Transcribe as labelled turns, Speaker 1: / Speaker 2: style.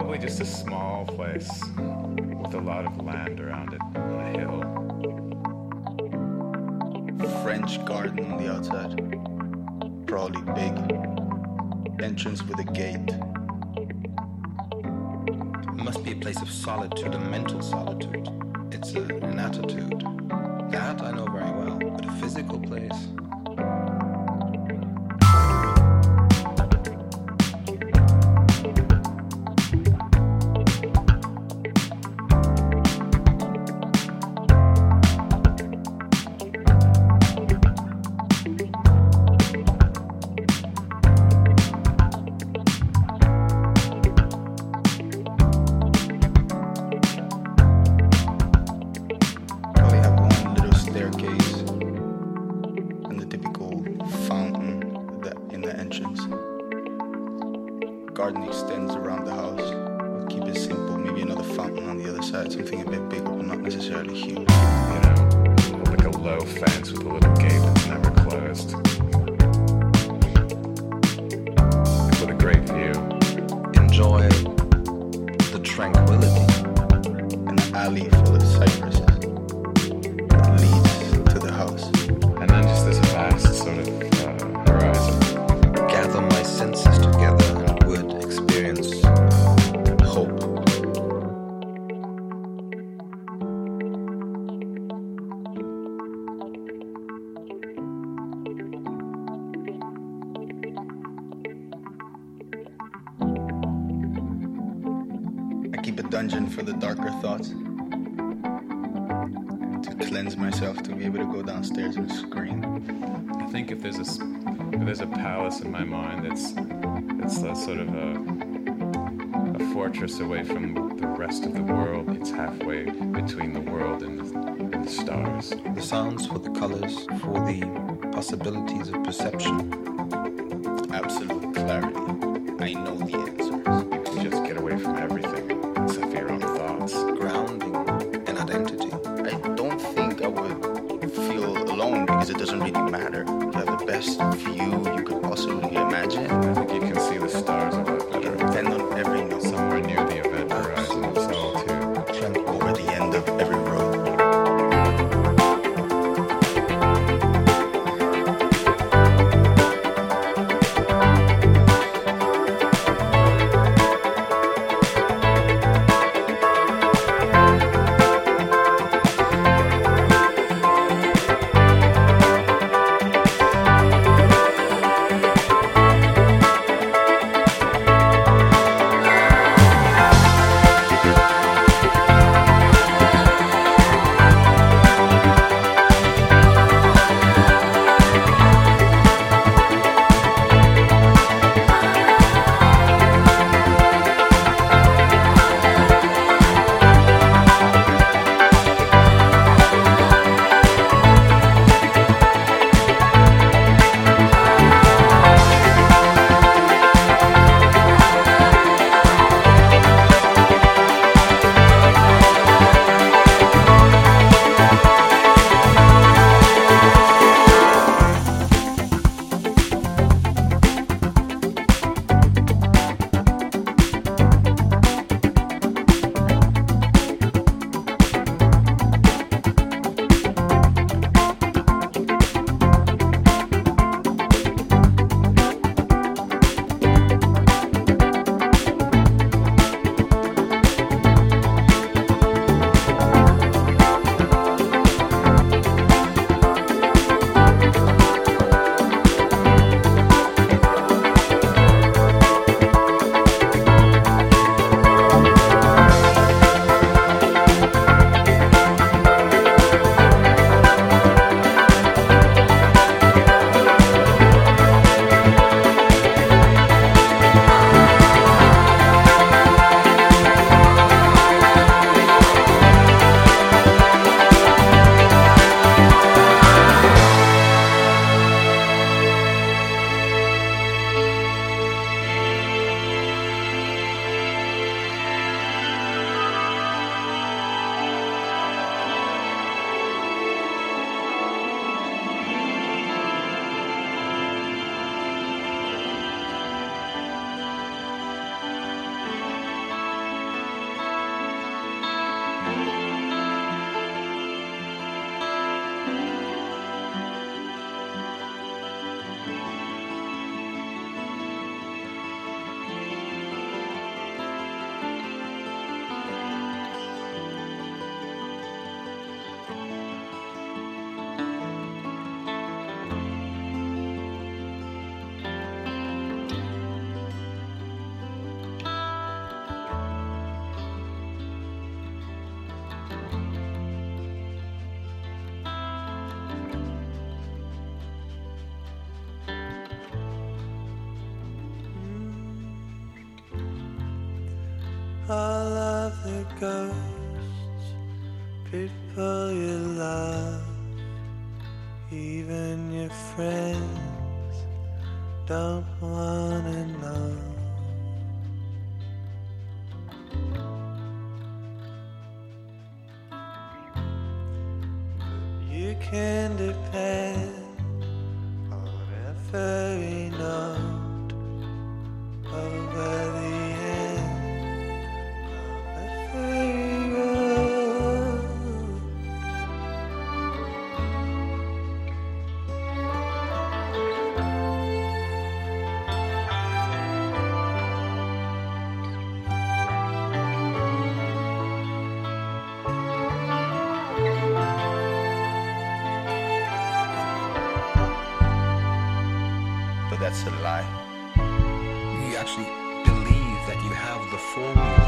Speaker 1: It's probably just a small place with a lot of land around it on a hill.
Speaker 2: French garden on the outside. Probably big. Entrance with a gate.
Speaker 3: It must be a place of solitude, a mental solitude. It's a, an attitude. That I know very well, but a physical place.
Speaker 2: Garden extends around the house. We'll keep it simple. Maybe another fountain on the other side, something a bit bigger, but not necessarily huge.
Speaker 1: You know, like a low fence with a little gate that's never closed. With a great view.
Speaker 3: Enjoy the tranquility.
Speaker 2: An alley dungeon for the darker thoughts. To cleanse myself, to be able to go downstairs and scream.
Speaker 1: I think if there's a s- if there's a palace in my mind, it's it's a sort of a a fortress away from the rest of the world. It's halfway between the world and the, and the stars.
Speaker 3: The sounds for the colors, for the possibilities of perception.
Speaker 2: Absolute clarity. I know the answers.
Speaker 1: You can just get away from everything
Speaker 3: all of the ghosts, people you love, even your friends don't wanna know. You can depend that's a lie. You actually
Speaker 2: believe that you have
Speaker 4: the formula.